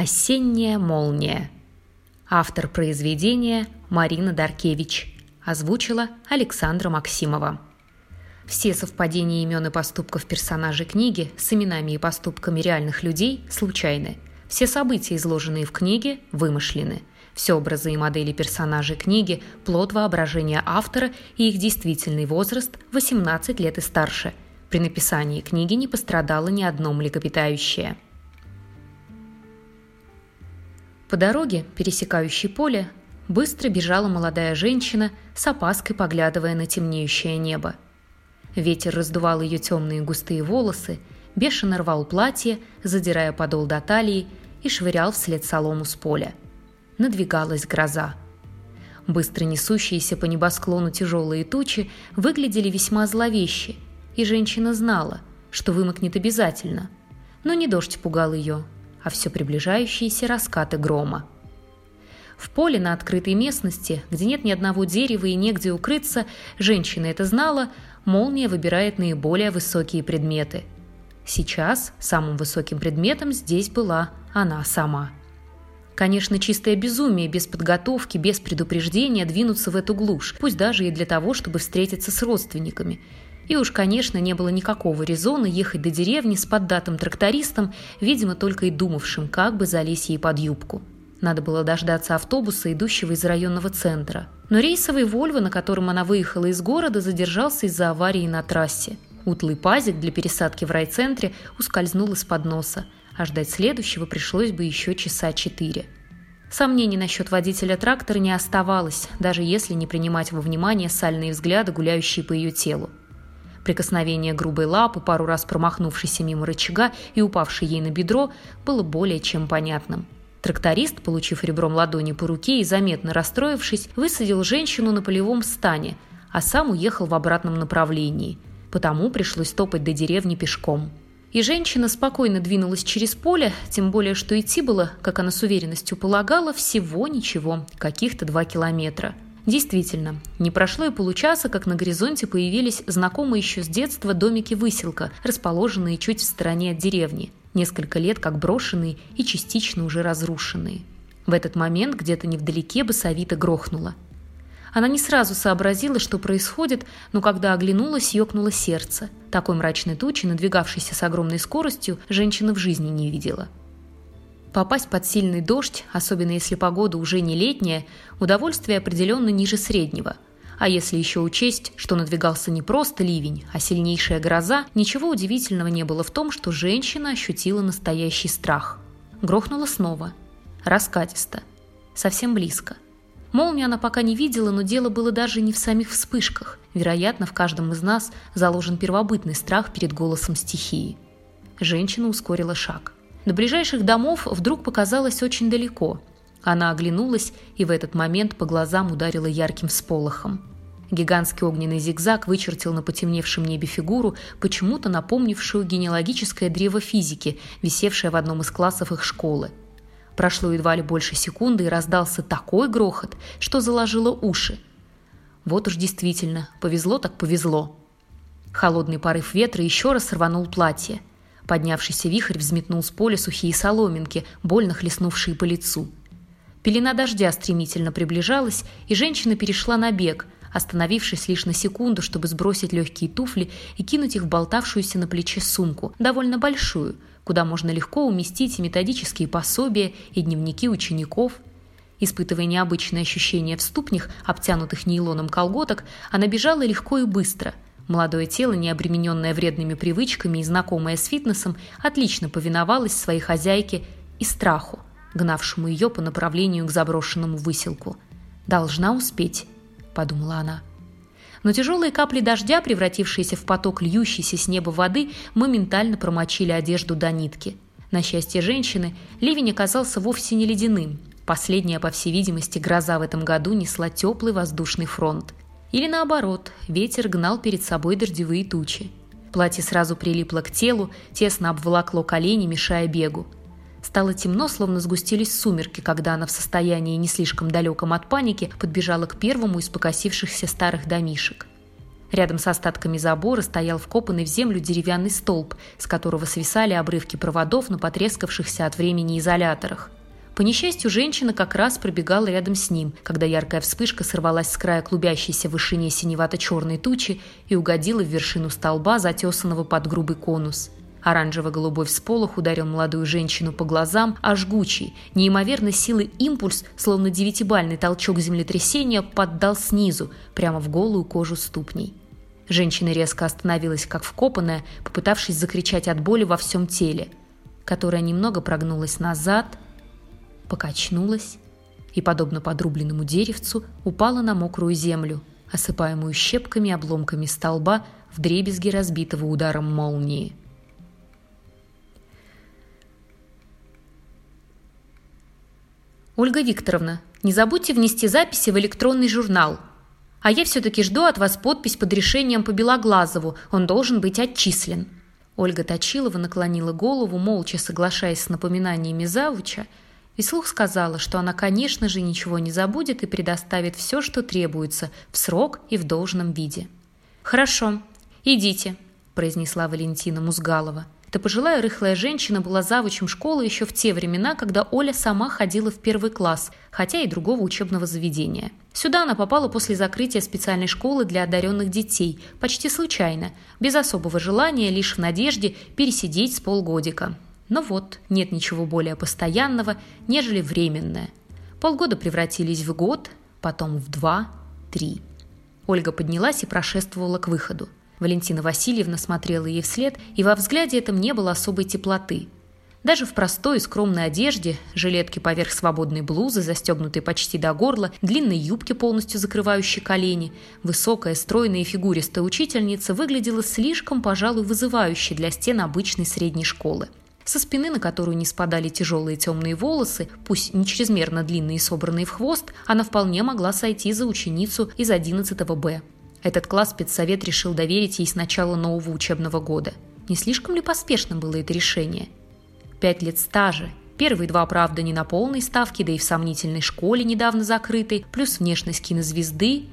Осенняя молния. Автор произведения Марина Даркевич. Озвучила Александра Максимова. Все совпадения имен и поступков персонажей книги с именами и поступками реальных людей случайны. Все события, изложенные в книге, вымышлены. Все образы и модели персонажей книги – плод воображения автора и их действительный возраст – 18 лет и старше. При написании книги не пострадало ни одно млекопитающее. По дороге, пересекающей поле, быстро бежала молодая женщина, с опаской поглядывая на темнеющее небо. Ветер раздувал ее темные густые волосы, бешено рвал платье, задирая подол до талии и швырял вслед солому с поля. Надвигалась гроза. Быстро несущиеся по небосклону тяжелые тучи выглядели весьма зловеще, и женщина знала, что вымокнет обязательно. Но не дождь пугал ее, а все приближающиеся раскаты грома. В поле на открытой местности, где нет ни одного дерева и негде укрыться, женщина это знала, молния выбирает наиболее высокие предметы. Сейчас самым высоким предметом здесь была она сама. Конечно, чистое безумие, без подготовки, без предупреждения двинуться в эту глушь, пусть даже и для того, чтобы встретиться с родственниками – и уж, конечно, не было никакого резона ехать до деревни с поддатым трактористом, видимо, только и думавшим, как бы залезть ей под юбку. Надо было дождаться автобуса, идущего из районного центра. Но рейсовый «Вольво», на котором она выехала из города, задержался из-за аварии на трассе. Утлый пазик для пересадки в райцентре ускользнул из-под носа, а ждать следующего пришлось бы еще часа четыре. Сомнений насчет водителя трактора не оставалось, даже если не принимать во внимание сальные взгляды, гуляющие по ее телу. Прикосновение грубой лапы, пару раз промахнувшейся мимо рычага и упавшей ей на бедро, было более чем понятным. Тракторист, получив ребром ладони по руке и заметно расстроившись, высадил женщину на полевом стане, а сам уехал в обратном направлении. Потому пришлось топать до деревни пешком. И женщина спокойно двинулась через поле, тем более, что идти было, как она с уверенностью полагала, всего ничего, каких-то два километра – Действительно, не прошло и получаса, как на горизонте появились знакомые еще с детства домики-выселка, расположенные чуть в стороне от деревни, несколько лет как брошенные и частично уже разрушенные. В этот момент где-то невдалеке басовито грохнуло. Она не сразу сообразила, что происходит, но когда оглянулась, ёкнуло сердце. Такой мрачной тучи, надвигавшейся с огромной скоростью, женщина в жизни не видела. Попасть под сильный дождь, особенно если погода уже не летняя, удовольствие определенно ниже среднего. А если еще учесть, что надвигался не просто ливень, а сильнейшая гроза, ничего удивительного не было в том, что женщина ощутила настоящий страх. Грохнула снова. Раскатисто. Совсем близко. Молнию она пока не видела, но дело было даже не в самих вспышках. Вероятно, в каждом из нас заложен первобытный страх перед голосом стихии. Женщина ускорила шаг. До ближайших домов вдруг показалось очень далеко. Она оглянулась и в этот момент по глазам ударила ярким сполохом. Гигантский огненный зигзаг вычертил на потемневшем небе фигуру, почему-то напомнившую генеалогическое древо физики, висевшее в одном из классов их школы. Прошло едва ли больше секунды, и раздался такой грохот, что заложило уши. Вот уж действительно, повезло так повезло. Холодный порыв ветра еще раз рванул платье. Поднявшийся вихрь взметнул с поля сухие соломинки, больно хлестнувшие по лицу. Пелена дождя стремительно приближалась, и женщина перешла на бег, остановившись лишь на секунду, чтобы сбросить легкие туфли и кинуть их в болтавшуюся на плече сумку, довольно большую, куда можно легко уместить и методические пособия, и дневники учеников. Испытывая необычное ощущение в ступнях, обтянутых нейлоном колготок, она бежала легко и быстро – Молодое тело, не обремененное вредными привычками и знакомое с фитнесом, отлично повиновалось своей хозяйке и страху, гнавшему ее по направлению к заброшенному выселку. «Должна успеть», — подумала она. Но тяжелые капли дождя, превратившиеся в поток льющейся с неба воды, моментально промочили одежду до нитки. На счастье женщины, ливень оказался вовсе не ледяным. Последняя, по всей видимости, гроза в этом году несла теплый воздушный фронт. Или наоборот, ветер гнал перед собой дождевые тучи. Платье сразу прилипло к телу, тесно обволокло колени, мешая бегу. Стало темно, словно сгустились сумерки, когда она в состоянии не слишком далеком от паники подбежала к первому из покосившихся старых домишек. Рядом с остатками забора стоял вкопанный в землю деревянный столб, с которого свисали обрывки проводов на потрескавшихся от времени изоляторах. По несчастью, женщина как раз пробегала рядом с ним, когда яркая вспышка сорвалась с края клубящейся в вышине синевато-черной тучи и угодила в вершину столба, затесанного под грубый конус. Оранжево-голубой всполох ударил молодую женщину по глазам, а жгучий, неимоверно силы импульс, словно девятибальный толчок землетрясения, поддал снизу, прямо в голую кожу ступней. Женщина резко остановилась, как вкопанная, попытавшись закричать от боли во всем теле, которая немного прогнулась назад – покачнулась и, подобно подрубленному деревцу, упала на мокрую землю, осыпаемую щепками и обломками столба в дребезги разбитого ударом молнии. «Ольга Викторовна, не забудьте внести записи в электронный журнал. А я все-таки жду от вас подпись под решением по Белоглазову, он должен быть отчислен». Ольга Точилова наклонила голову, молча соглашаясь с напоминаниями завуча, и слух сказала, что она, конечно же, ничего не забудет и предоставит все, что требуется, в срок и в должном виде. «Хорошо, идите», – произнесла Валентина Музгалова. Эта пожилая рыхлая женщина была завучем школы еще в те времена, когда Оля сама ходила в первый класс, хотя и другого учебного заведения. Сюда она попала после закрытия специальной школы для одаренных детей, почти случайно, без особого желания, лишь в надежде пересидеть с полгодика. Но вот, нет ничего более постоянного, нежели временное. Полгода превратились в год, потом в два, три. Ольга поднялась и прошествовала к выходу. Валентина Васильевна смотрела ей вслед, и во взгляде этом не было особой теплоты. Даже в простой скромной одежде, жилетке поверх свободной блузы, застегнутой почти до горла, длинной юбке, полностью закрывающей колени, высокая, стройная и фигуристая учительница выглядела слишком, пожалуй, вызывающе для стен обычной средней школы. Со спины, на которую не спадали тяжелые темные волосы, пусть не чрезмерно длинные и собранные в хвост, она вполне могла сойти за ученицу из 11 Б. Этот класс спецсовет решил доверить ей с начала нового учебного года. Не слишком ли поспешным было это решение? Пять лет стажа, Первые два, правда, не на полной ставке, да и в сомнительной школе, недавно закрытой, плюс внешность кинозвезды,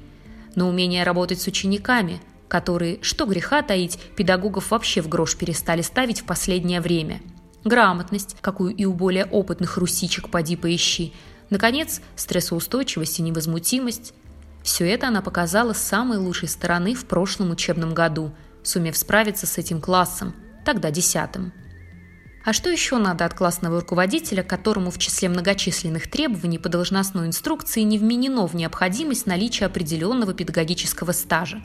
но умение работать с учениками, которые, что греха таить, педагогов вообще в грош перестали ставить в последнее время – грамотность, какую и у более опытных русичек поди поищи, наконец, стрессоустойчивость и невозмутимость. Все это она показала с самой лучшей стороны в прошлом учебном году, сумев справиться с этим классом, тогда десятым. А что еще надо от классного руководителя, которому в числе многочисленных требований по должностной инструкции не вменено в необходимость наличия определенного педагогического стажа?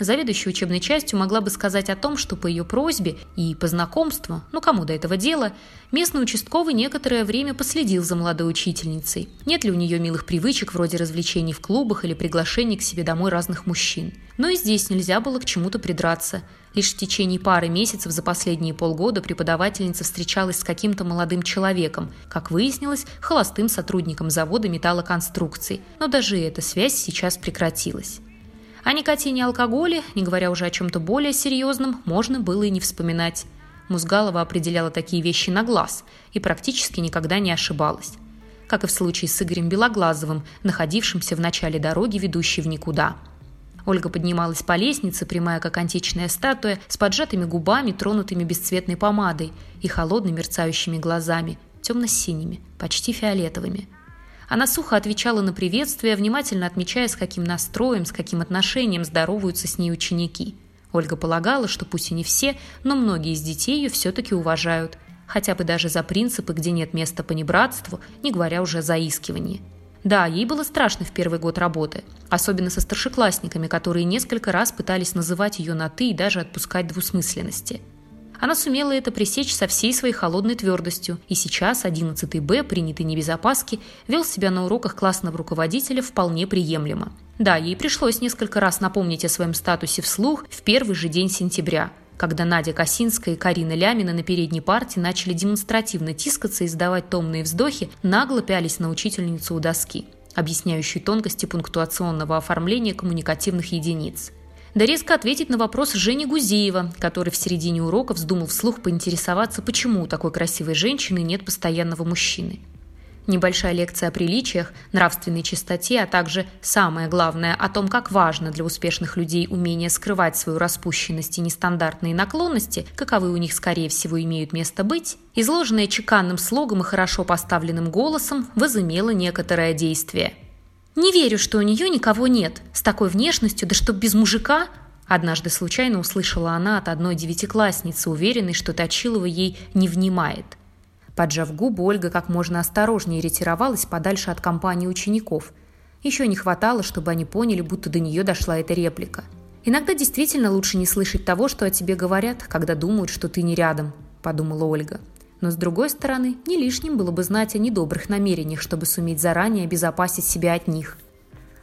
Заведующая учебной частью могла бы сказать о том, что по ее просьбе и по знакомству, ну кому до этого дела, местный участковый некоторое время последил за молодой учительницей. Нет ли у нее милых привычек вроде развлечений в клубах или приглашений к себе домой разных мужчин. Но и здесь нельзя было к чему-то придраться. Лишь в течение пары месяцев за последние полгода преподавательница встречалась с каким-то молодым человеком, как выяснилось, холостым сотрудником завода металлоконструкций. Но даже эта связь сейчас прекратилась. О никотине и алкоголе, не говоря уже о чем-то более серьезном, можно было и не вспоминать. Музгалова определяла такие вещи на глаз и практически никогда не ошибалась. Как и в случае с Игорем Белоглазовым, находившимся в начале дороги, ведущей в никуда. Ольга поднималась по лестнице, прямая как античная статуя, с поджатыми губами, тронутыми бесцветной помадой и холодными мерцающими глазами, темно-синими, почти фиолетовыми – она сухо отвечала на приветствие, внимательно отмечая, с каким настроем, с каким отношением здороваются с ней ученики. Ольга полагала, что пусть и не все, но многие из детей ее все-таки уважают, хотя бы даже за принципы, где нет места понебратству, не говоря уже о заискивании. Да, ей было страшно в первый год работы, особенно со старшеклассниками, которые несколько раз пытались называть ее на «ты» и даже отпускать двусмысленности – она сумела это пресечь со всей своей холодной твердостью, и сейчас 11 Б, принятый не без опаски, вел себя на уроках классного руководителя вполне приемлемо. Да, ей пришлось несколько раз напомнить о своем статусе вслух в первый же день сентября, когда Надя Косинская и Карина Лямина на передней парте начали демонстративно тискаться и издавать томные вздохи, нагло пялись на учительницу у доски, объясняющей тонкости пунктуационного оформления коммуникативных единиц да резко ответить на вопрос Жени Гузеева, который в середине урока вздумал вслух поинтересоваться, почему у такой красивой женщины нет постоянного мужчины. Небольшая лекция о приличиях, нравственной чистоте, а также, самое главное, о том, как важно для успешных людей умение скрывать свою распущенность и нестандартные наклонности, каковы у них, скорее всего, имеют место быть, изложенная чеканным слогом и хорошо поставленным голосом, возымела некоторое действие. «Не верю, что у нее никого нет. С такой внешностью, да чтоб без мужика!» Однажды случайно услышала она от одной девятиклассницы, уверенной, что Точилова ей не внимает. Поджав губы, Ольга как можно осторожнее ретировалась подальше от компании учеников. Еще не хватало, чтобы они поняли, будто до нее дошла эта реплика. «Иногда действительно лучше не слышать того, что о тебе говорят, когда думают, что ты не рядом», – подумала Ольга. Но, с другой стороны, не лишним было бы знать о недобрых намерениях, чтобы суметь заранее обезопасить себя от них.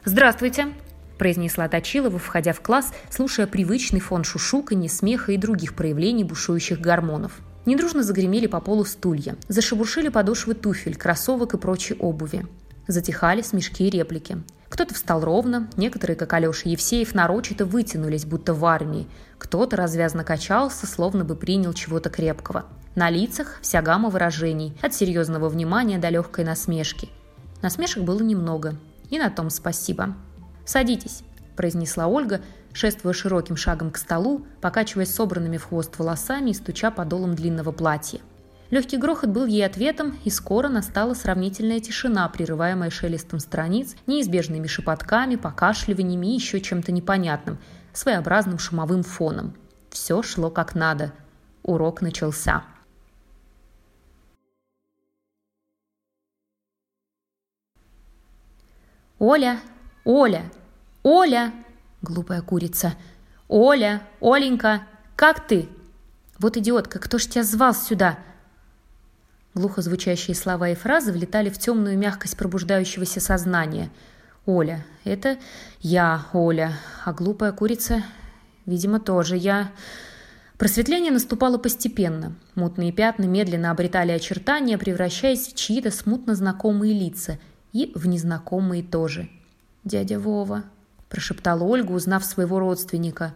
«Здравствуйте!» – произнесла Точилова, входя в класс, слушая привычный фон шушуканья, смеха и других проявлений бушующих гормонов. Недружно загремели по полу стулья, зашебуршили подошвы туфель, кроссовок и прочей обуви. Затихали смешки и реплики. Кто-то встал ровно, некоторые, как Алеша Евсеев, нарочито вытянулись, будто в армии. Кто-то развязно качался, словно бы принял чего-то крепкого. На лицах вся гамма выражений, от серьезного внимания до легкой насмешки. Насмешек было немного, и на том спасибо. «Садитесь», – произнесла Ольга, шествуя широким шагом к столу, покачиваясь собранными в хвост волосами и стуча подолом длинного платья. Легкий грохот был ей ответом, и скоро настала сравнительная тишина, прерываемая шелестом страниц, неизбежными шепотками, покашливаниями и еще чем-то непонятным, своеобразным шумовым фоном. Все шло как надо. Урок начался. «Оля! Оля! Оля!» Глупая курица. «Оля! Оленька! Как ты?» «Вот идиотка, кто ж тебя звал сюда?» Глухо звучащие слова и фразы влетали в темную мягкость пробуждающегося сознания. «Оля, это я, Оля, а глупая курица, видимо, тоже я...» Просветление наступало постепенно. Мутные пятна медленно обретали очертания, превращаясь в чьи-то смутно знакомые лица и в незнакомые тоже. «Дядя Вова», – прошептала Ольга, узнав своего родственника.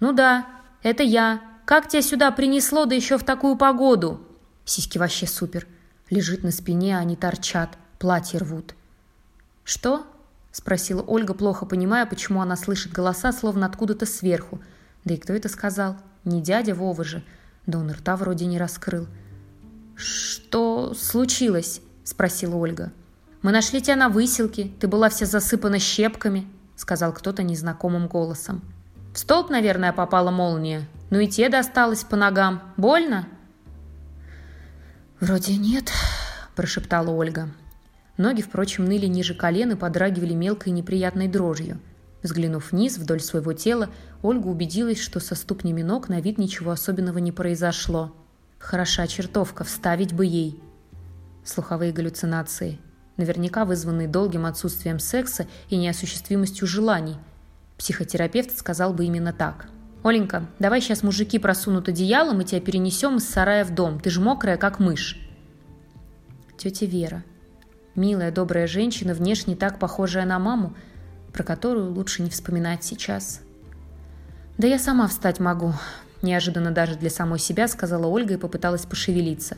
«Ну да, это я. Как тебя сюда принесло, да еще в такую погоду?» Сиськи вообще супер. Лежит на спине, а они торчат, платье рвут. «Что?» – спросила Ольга, плохо понимая, почему она слышит голоса, словно откуда-то сверху. Да и кто это сказал? Не дядя Вова же. Да он рта вроде не раскрыл. «Что случилось?» – спросила Ольга. «Мы нашли тебя на выселке. Ты была вся засыпана щепками», — сказал кто-то незнакомым голосом. «В столб, наверное, попала молния. Ну и те досталось по ногам. Больно?» «Вроде нет», — прошептала Ольга. Ноги, впрочем, ныли ниже колен и подрагивали мелкой неприятной дрожью. Взглянув вниз, вдоль своего тела, Ольга убедилась, что со ступнями ног на вид ничего особенного не произошло. Хороша чертовка, вставить бы ей. Слуховые галлюцинации наверняка вызванный долгим отсутствием секса и неосуществимостью желаний. Психотерапевт сказал бы именно так. «Оленька, давай сейчас мужики просунут одеяло, мы тебя перенесем из сарая в дом. Ты же мокрая, как мышь». Тетя Вера. Милая, добрая женщина, внешне так похожая на маму, про которую лучше не вспоминать сейчас. «Да я сама встать могу», – неожиданно даже для самой себя сказала Ольга и попыталась пошевелиться.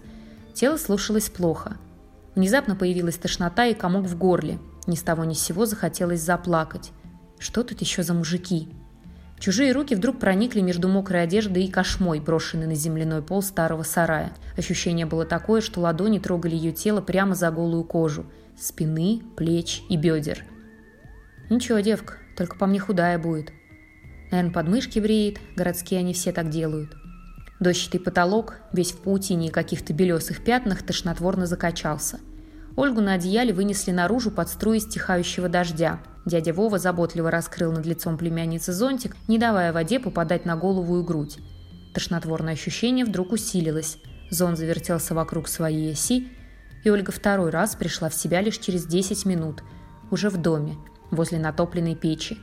Тело слушалось плохо – Внезапно появилась тошнота и комок в горле. Ни с того ни с сего захотелось заплакать. Что тут еще за мужики? Чужие руки вдруг проникли между мокрой одеждой и кошмой, брошенной на земляной пол старого сарая. Ощущение было такое, что ладони трогали ее тело прямо за голую кожу. Спины, плеч и бедер. «Ничего, девка, только по мне худая будет». Наверное, подмышки бреет, городские они все так делают. Дощатый потолок, весь в паутине и каких-то белесых пятнах, тошнотворно закачался. Ольгу на одеяле вынесли наружу под струи стихающего дождя. Дядя Вова заботливо раскрыл над лицом племянницы зонтик, не давая воде попадать на голову и грудь. Тошнотворное ощущение вдруг усилилось. Зон завертелся вокруг своей оси, и Ольга второй раз пришла в себя лишь через 10 минут, уже в доме, возле натопленной печи.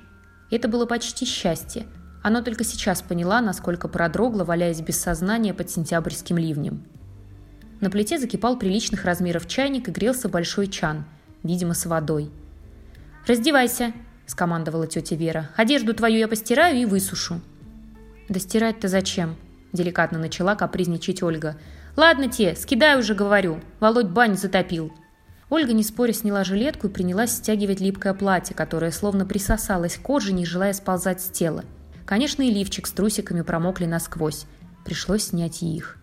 Это было почти счастье – оно только сейчас поняла, насколько продрогла, валяясь без сознания под сентябрьским ливнем. На плите закипал приличных размеров чайник и грелся большой чан, видимо, с водой. «Раздевайся!» – скомандовала тетя Вера. «Одежду твою я постираю и высушу». «Да стирать-то зачем?» – деликатно начала капризничать Ольга. «Ладно те, скидай уже, говорю. Володь баню затопил». Ольга, не споря, сняла жилетку и принялась стягивать липкое платье, которое словно присосалось к коже, не желая сползать с тела. Конечно, и лифчик с трусиками промокли насквозь. Пришлось снять и их.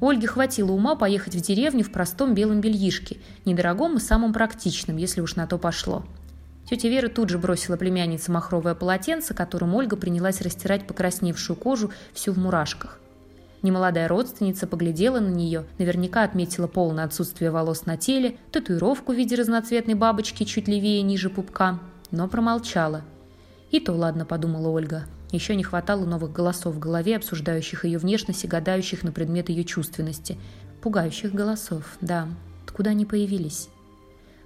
Ольге хватило ума поехать в деревню в простом белом бельишке, недорогом и самым практичным, если уж на то пошло. Тетя Вера тут же бросила племяннице махровое полотенце, которым Ольга принялась растирать покрасневшую кожу всю в мурашках. Немолодая родственница поглядела на нее, наверняка отметила полное отсутствие волос на теле, татуировку в виде разноцветной бабочки чуть левее ниже пупка, но промолчала. «И то ладно», – подумала Ольга. Еще не хватало новых голосов в голове, обсуждающих ее внешность и гадающих на предмет ее чувственности. Пугающих голосов, да. Откуда они появились?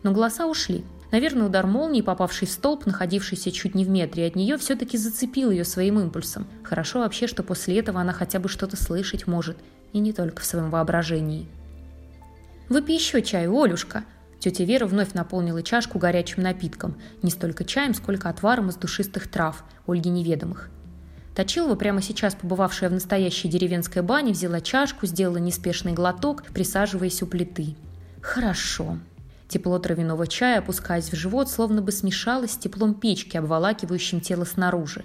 Но голоса ушли. Наверное, удар молнии, попавший в столб, находившийся чуть не в метре от нее, все-таки зацепил ее своим импульсом. Хорошо вообще, что после этого она хотя бы что-то слышать может, и не только в своем воображении. «Выпей еще чаю, Олюшка!» Тетя Вера вновь наполнила чашку горячим напитком, не столько чаем, сколько отваром из душистых трав, Ольги неведомых. Точилова, прямо сейчас побывавшая в настоящей деревенской бане, взяла чашку, сделала неспешный глоток, присаживаясь у плиты. «Хорошо», Тепло травяного чая, опускаясь в живот, словно бы смешалось с теплом печки, обволакивающим тело снаружи.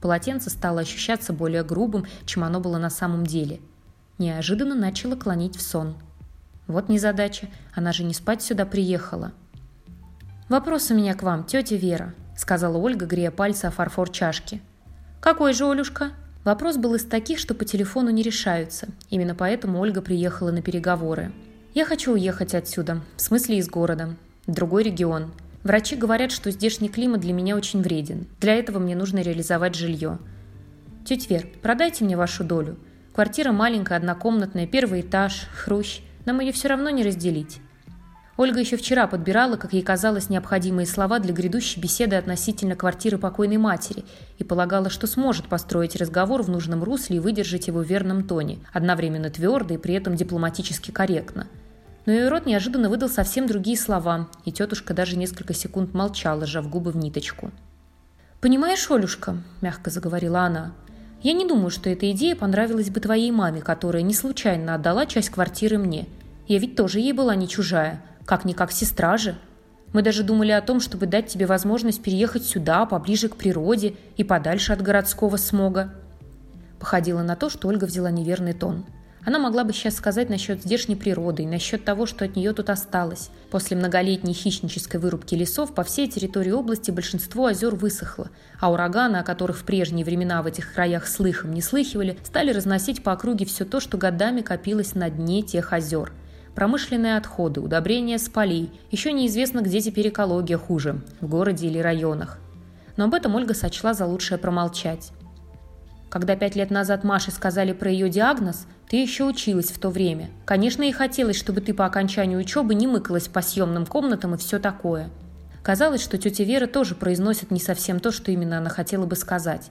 Полотенце стало ощущаться более грубым, чем оно было на самом деле. Неожиданно начало клонить в сон. Вот незадача, она же не спать сюда приехала. «Вопрос у меня к вам, тетя Вера», — сказала Ольга, грея пальцы о фарфор чашки. «Какой же, Олюшка?» Вопрос был из таких, что по телефону не решаются. Именно поэтому Ольга приехала на переговоры. Я хочу уехать отсюда, в смысле из города, другой регион. Врачи говорят, что здешний климат для меня очень вреден. Для этого мне нужно реализовать жилье. Тетя Вер, продайте мне вашу долю. Квартира маленькая, однокомнатная, первый этаж, хрущ. Нам ее все равно не разделить. Ольга еще вчера подбирала, как ей казалось, необходимые слова для грядущей беседы относительно квартиры покойной матери и полагала, что сможет построить разговор в нужном русле и выдержать его в верном тоне, одновременно твердо и при этом дипломатически корректно – но ее рот неожиданно выдал совсем другие слова, и тетушка даже несколько секунд молчала, сжав губы в ниточку. «Понимаешь, Олюшка», – мягко заговорила она, – «я не думаю, что эта идея понравилась бы твоей маме, которая не случайно отдала часть квартиры мне. Я ведь тоже ей была не чужая, как-никак сестра же. Мы даже думали о том, чтобы дать тебе возможность переехать сюда, поближе к природе и подальше от городского смога». Походило на то, что Ольга взяла неверный тон – она могла бы сейчас сказать насчет здешней природы и насчет того, что от нее тут осталось. После многолетней хищнической вырубки лесов по всей территории области большинство озер высохло, а ураганы, о которых в прежние времена в этих краях слыхом не слыхивали, стали разносить по округе все то, что годами копилось на дне тех озер. Промышленные отходы, удобрения с полей. Еще неизвестно, где теперь экология хуже – в городе или районах. Но об этом Ольга сочла за лучшее промолчать. Когда пять лет назад Маше сказали про ее диагноз, ты еще училась в то время. Конечно, и хотелось, чтобы ты по окончанию учебы не мыкалась по съемным комнатам и все такое. Казалось, что тетя Вера тоже произносит не совсем то, что именно она хотела бы сказать.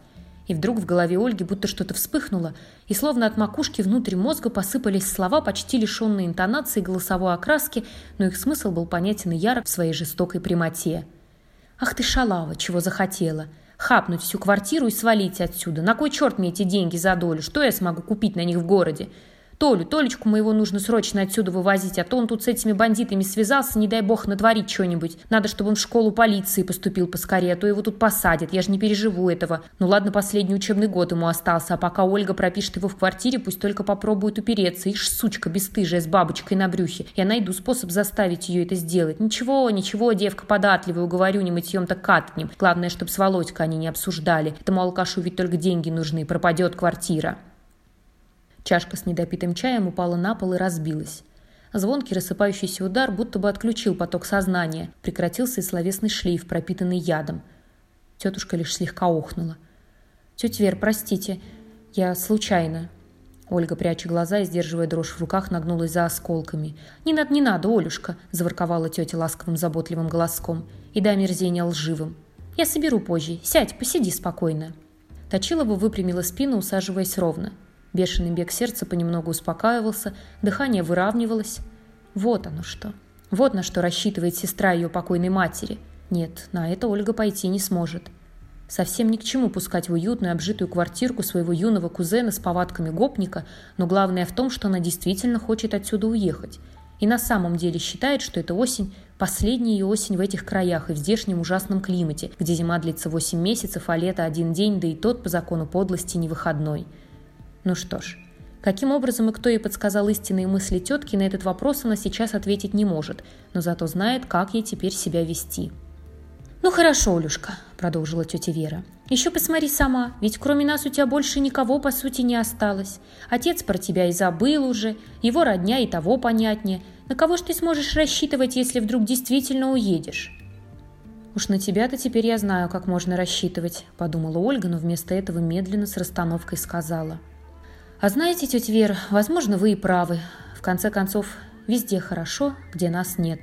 И вдруг в голове Ольги будто что-то вспыхнуло, и словно от макушки внутрь мозга посыпались слова, почти лишенные интонации и голосовой окраски, но их смысл был понятен и яро в своей жестокой прямоте. «Ах ты шалава, чего захотела! Хапнуть всю квартиру и свалить отсюда. На кой черт мне эти деньги за долю? Что я смогу купить на них в городе? Толю, Толечку моего нужно срочно отсюда вывозить, а то он тут с этими бандитами связался, не дай бог натворить что-нибудь. Надо, чтобы он в школу полиции поступил поскорее, а то его тут посадят, я же не переживу этого. Ну ладно, последний учебный год ему остался, а пока Ольга пропишет его в квартире, пусть только попробует упереться. Ишь, сучка бесстыжая с бабочкой на брюхе. Я найду способ заставить ее это сделать. Ничего, ничего, девка податливая, уговорю, не мытьем-то катнем. Главное, чтобы с Володькой они не обсуждали. Этому алкашу ведь только деньги нужны, пропадет квартира. Чашка с недопитым чаем упала на пол и разбилась. Звонкий рассыпающийся удар будто бы отключил поток сознания. Прекратился и словесный шлейф, пропитанный ядом. Тетушка лишь слегка охнула. «Тетя Вер, простите, я случайно». Ольга, пряча глаза и сдерживая дрожь в руках, нагнулась за осколками. «Не надо, не надо, Олюшка!» – заворковала тетя ласковым заботливым голоском. И до омерзения лживым. «Я соберу позже. Сядь, посиди спокойно». Точилова выпрямила спину, усаживаясь ровно. Бешеный бег сердца понемногу успокаивался, дыхание выравнивалось. Вот оно что. Вот на что рассчитывает сестра ее покойной матери. Нет, на это Ольга пойти не сможет. Совсем ни к чему пускать в уютную обжитую квартирку своего юного кузена с повадками гопника, но главное в том, что она действительно хочет отсюда уехать. И на самом деле считает, что эта осень – последняя ее осень в этих краях и в здешнем ужасном климате, где зима длится 8 месяцев, а лето один день, да и тот по закону подлости не выходной. Ну что ж, каким образом и кто ей подсказал истинные мысли тетки, на этот вопрос она сейчас ответить не может, но зато знает, как ей теперь себя вести. «Ну хорошо, Олюшка», – продолжила тетя Вера. «Еще посмотри сама, ведь кроме нас у тебя больше никого, по сути, не осталось. Отец про тебя и забыл уже, его родня и того понятнее. На кого ж ты сможешь рассчитывать, если вдруг действительно уедешь?» «Уж на тебя-то теперь я знаю, как можно рассчитывать», – подумала Ольга, но вместо этого медленно с расстановкой сказала. «А знаете, тетя Вера, возможно, вы и правы. В конце концов, везде хорошо, где нас нет».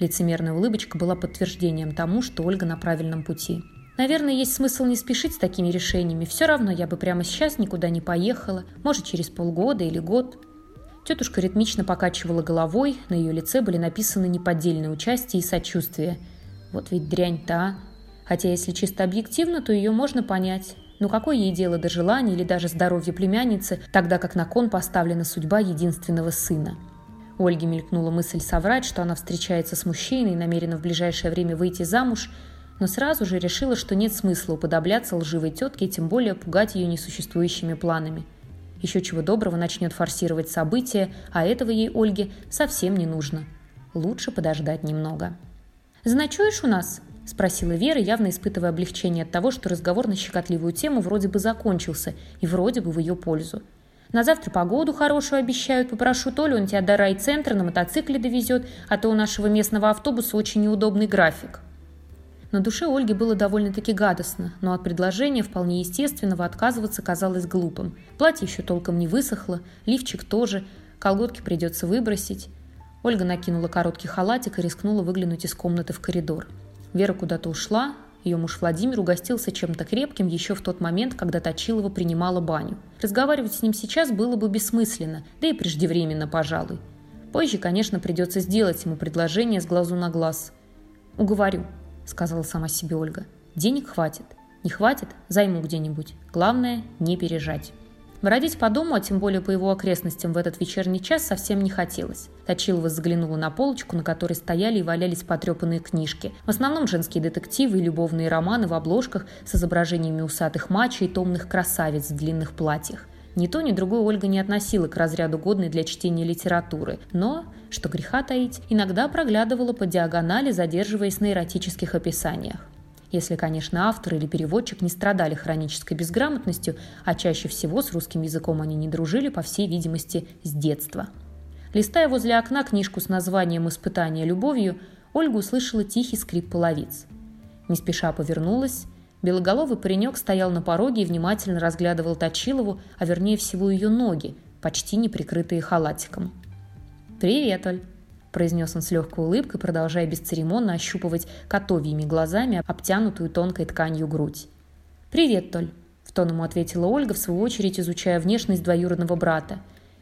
Лицемерная улыбочка была подтверждением тому, что Ольга на правильном пути. Наверное, есть смысл не спешить с такими решениями. Все равно я бы прямо сейчас никуда не поехала. Может, через полгода или год. Тетушка ритмично покачивала головой, на ее лице были написаны неподдельное участие и сочувствие. Вот ведь дрянь-то, а. Хотя, если чисто объективно, то ее можно понять. Но какое ей дело до желания или даже здоровья племянницы, тогда как на кон поставлена судьба единственного сына? У Ольги мелькнула мысль соврать, что она встречается с мужчиной и намерена в ближайшее время выйти замуж, но сразу же решила, что нет смысла уподобляться лживой тетке и тем более пугать ее несуществующими планами. Еще чего доброго начнет форсировать события, а этого ей, Ольге, совсем не нужно. Лучше подождать немного. «Заночуешь у нас?» – спросила Вера, явно испытывая облегчение от того, что разговор на щекотливую тему вроде бы закончился и вроде бы в ее пользу. На завтра погоду хорошую обещают. Попрошу Толю, он тебя до райцентра на мотоцикле довезет, а то у нашего местного автобуса очень неудобный график». На душе Ольги было довольно-таки гадостно, но от предложения вполне естественного отказываться казалось глупым. Платье еще толком не высохло, лифчик тоже, колготки придется выбросить. Ольга накинула короткий халатик и рискнула выглянуть из комнаты в коридор. Вера куда-то ушла, ее муж Владимир угостился чем-то крепким еще в тот момент, когда Точилова принимала баню. Разговаривать с ним сейчас было бы бессмысленно, да и преждевременно, пожалуй. Позже, конечно, придется сделать ему предложение с глазу на глаз. «Уговорю», — сказала сама себе Ольга. «Денег хватит. Не хватит — займу где-нибудь. Главное — не пережать». Бродить по дому, а тем более по его окрестностям в этот вечерний час совсем не хотелось. Точилова взглянула на полочку, на которой стояли и валялись потрепанные книжки. В основном женские детективы и любовные романы в обложках с изображениями усатых мачо и томных красавиц в длинных платьях. Ни то, ни другое Ольга не относила к разряду годной для чтения литературы, но, что греха таить, иногда проглядывала по диагонали, задерживаясь на эротических описаниях если, конечно, автор или переводчик не страдали хронической безграмотностью, а чаще всего с русским языком они не дружили, по всей видимости, с детства. Листая возле окна книжку с названием «Испытание любовью», Ольга услышала тихий скрип половиц. Не спеша повернулась. Белоголовый паренек стоял на пороге и внимательно разглядывал Точилову, а вернее всего ее ноги, почти не прикрытые халатиком. «Привет, Оль!» Произнес он с легкой улыбкой, продолжая бесцеремонно ощупывать котовьими глазами обтянутую тонкой тканью грудь. «Привет, Толь», – в тон ему ответила Ольга, в свою очередь изучая внешность двоюродного брата.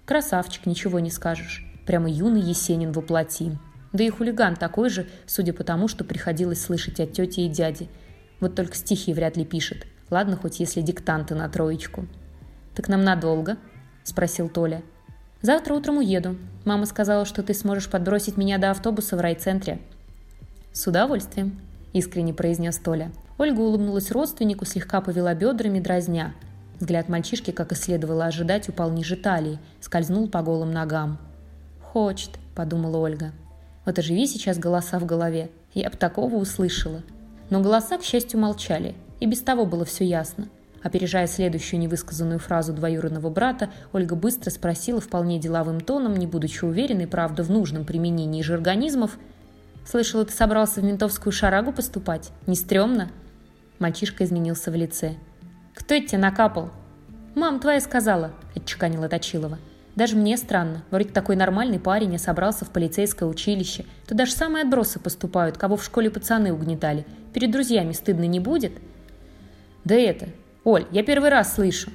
«Красавчик, ничего не скажешь. Прямо юный Есенин воплоти. Да и хулиган такой же, судя по тому, что приходилось слышать от тети и дяди. Вот только стихи вряд ли пишет. Ладно, хоть если диктанты на троечку». «Так нам надолго?» – спросил Толя. Завтра утром уеду. Мама сказала, что ты сможешь подбросить меня до автобуса в райцентре». «С удовольствием», – искренне произнес Толя. Ольга улыбнулась родственнику, слегка повела бедрами, дразня. Взгляд мальчишки, как и следовало ожидать, упал ниже талии, скользнул по голым ногам. «Хочет», – подумала Ольга. «Вот оживи сейчас голоса в голове. Я б такого услышала». Но голоса, к счастью, молчали. И без того было все ясно – Опережая следующую невысказанную фразу двоюродного брата, Ольга быстро спросила вполне деловым тоном, не будучи уверенной, правда, в нужном применении организмов: «Слышала, ты собрался в ментовскую шарагу поступать? Не стрёмно?» Мальчишка изменился в лице. «Кто это тебе накапал?» «Мам твоя сказала», – отчеканила Точилова. «Даже мне странно. Вроде такой нормальный парень, а собрался в полицейское училище. Туда же самые отбросы поступают, кого в школе пацаны угнетали. Перед друзьями стыдно не будет?» «Да это, «Оль, я первый раз слышу».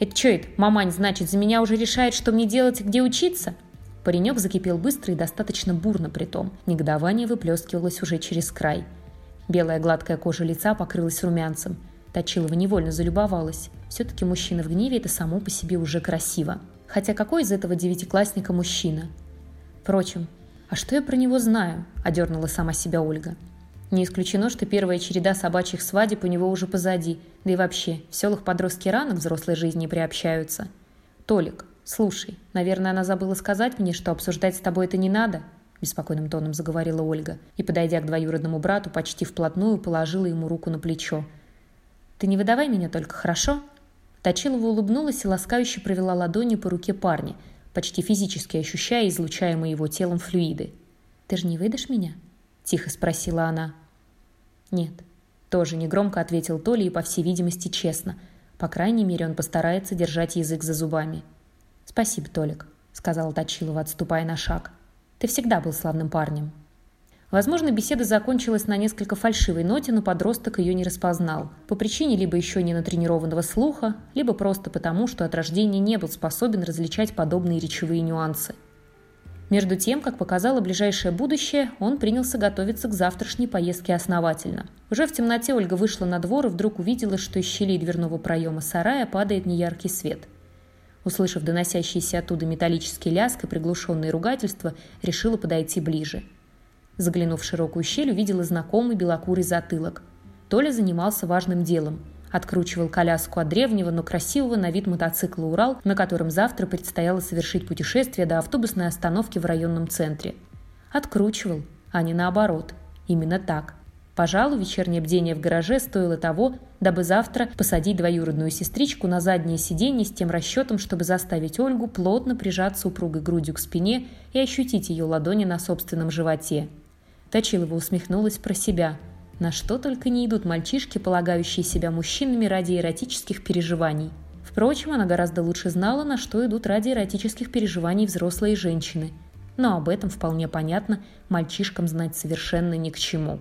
«Это что это, мамань, значит, за меня уже решает, что мне делать и где учиться?» Паренек закипел быстро и достаточно бурно при том. Негодование выплескивалось уже через край. Белая гладкая кожа лица покрылась румянцем. Точилова невольно залюбовалась. Все-таки мужчина в гневе – это само по себе уже красиво. Хотя какой из этого девятиклассника мужчина? Впрочем, а что я про него знаю? Одернула сама себя Ольга. Не исключено, что первая череда собачьих свадеб у него уже позади. Да и вообще, в селах подростки рано взрослой жизни приобщаются. Толик, слушай, наверное, она забыла сказать мне, что обсуждать с тобой это не надо? Беспокойным тоном заговорила Ольга и, подойдя к двоюродному брату, почти вплотную положила ему руку на плечо. «Ты не выдавай меня только, хорошо?» Точилова улыбнулась и ласкающе провела ладонью по руке парня, почти физически ощущая излучаемые его телом флюиды. «Ты же не выдашь меня?» – тихо спросила она. «Нет». Тоже негромко ответил Толя и, по всей видимости, честно. По крайней мере, он постарается держать язык за зубами. «Спасибо, Толик», — сказала Точилова, отступая на шаг. «Ты всегда был славным парнем». Возможно, беседа закончилась на несколько фальшивой ноте, но подросток ее не распознал. По причине либо еще не натренированного слуха, либо просто потому, что от рождения не был способен различать подобные речевые нюансы. Между тем, как показало ближайшее будущее, он принялся готовиться к завтрашней поездке основательно. Уже в темноте Ольга вышла на двор и вдруг увидела, что из щелей дверного проема сарая падает неяркий свет. Услышав доносящийся оттуда металлический лязг и приглушенные ругательства, решила подойти ближе. Заглянув в широкую щель, увидела знакомый белокурый затылок. Толя занимался важным делом – откручивал коляску от древнего, но красивого на вид мотоцикла «Урал», на котором завтра предстояло совершить путешествие до автобусной остановки в районном центре. Откручивал, а не наоборот. Именно так. Пожалуй, вечернее бдение в гараже стоило того, дабы завтра посадить двоюродную сестричку на заднее сиденье с тем расчетом, чтобы заставить Ольгу плотно прижаться упругой грудью к спине и ощутить ее ладони на собственном животе. Точилова усмехнулась про себя – на что только не идут мальчишки, полагающие себя мужчинами ради эротических переживаний. Впрочем, она гораздо лучше знала, на что идут ради эротических переживаний взрослые женщины. Но об этом вполне понятно, мальчишкам знать совершенно ни к чему.